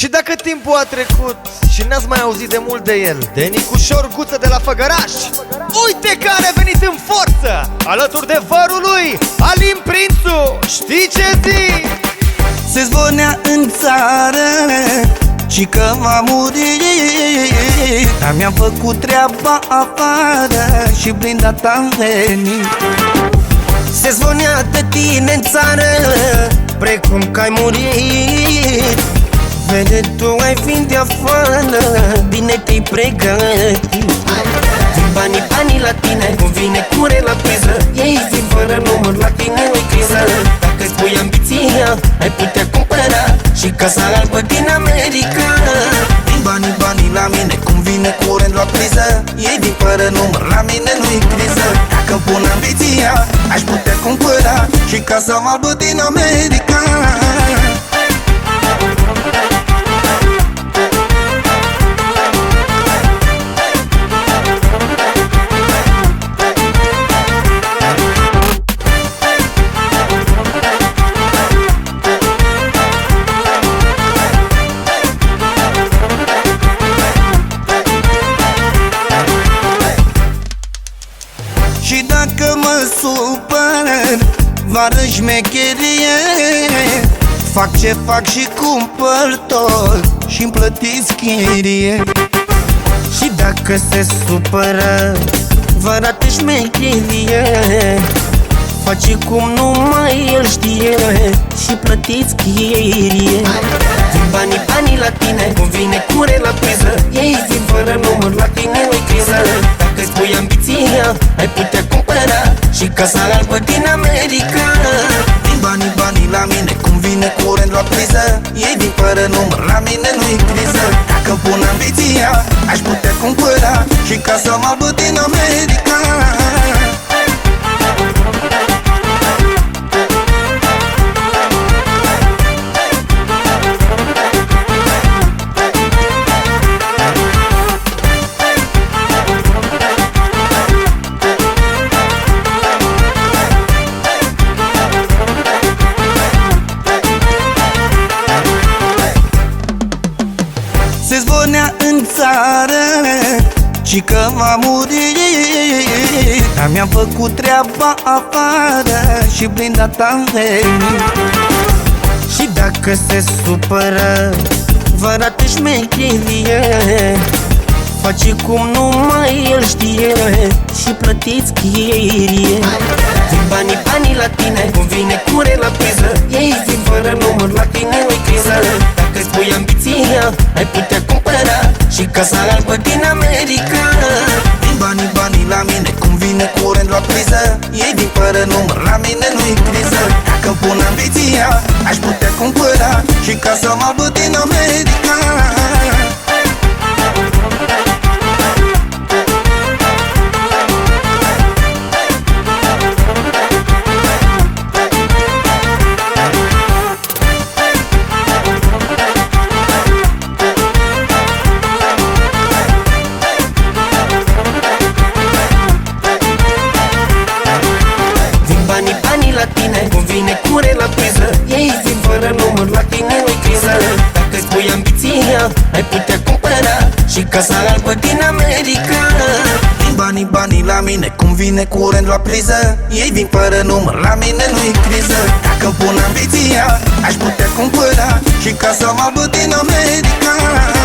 Și dacă timpul a trecut și n-ați mai auzit de mult de el De Nicușor Guță de la Făgăraș Uite care a venit în forță Alături de vărul lui Alin Prințu Știi ce zic? Se zvonea în țară și că va muri Dar mi-am făcut treaba afară și blindat am venit Se zvonea de tine în țară Precum că ai murit Vede, tu ai fiind de afară. Bine te-ai pregătit. Vin banii, banii la tine Cum vine cure la priză Ei vin fără număr la tine nu-i criză. Dacă-ți pui ambiția Ai putea cumpăra Și casa albă din America. Vin banii, banii la mine Cum vine curent la priză Ei vin fără număr la mine nu-i criză. Dacă pun ambiția Aș putea cumpăra Și casa albă din America. Și Vară șmecherie. Fac ce fac și cumpăr tot Și-mi plătiți chirie. Și dacă se supără Vă arată șmecherie. Face cum numai el știe Și plătiți chirie. Vin banii, banii la tine Cum vine cure la priză. Ei vin fără număr la tine nu-i criză Dacă-ți pui ambiția Ai putea cumpăra Și casa albă din America. Vin banii, banii la mine Cum vine curent la priză. Ei vin fără număr la mine nu-i criză Dacă pun ambiția Aș putea cumpăra Și casa albă din Și că va muri Dar mi-am făcut treaba afară Și blindat am venit Și dacă se supără Vă arată șmecherie. Face cum numai el știe Și plătiți chirie Vin banii, banii la tine Cum vine cure la priză. Ei vin fără putea cumpăra Și casa albă din America Și casa albă din America. Vin banii, banii la mine Cum vine curent la priză? Ei vin fără număr la mine nu-i criză. Dacă pun ambiția Aș putea cumpăra Și casa albă din America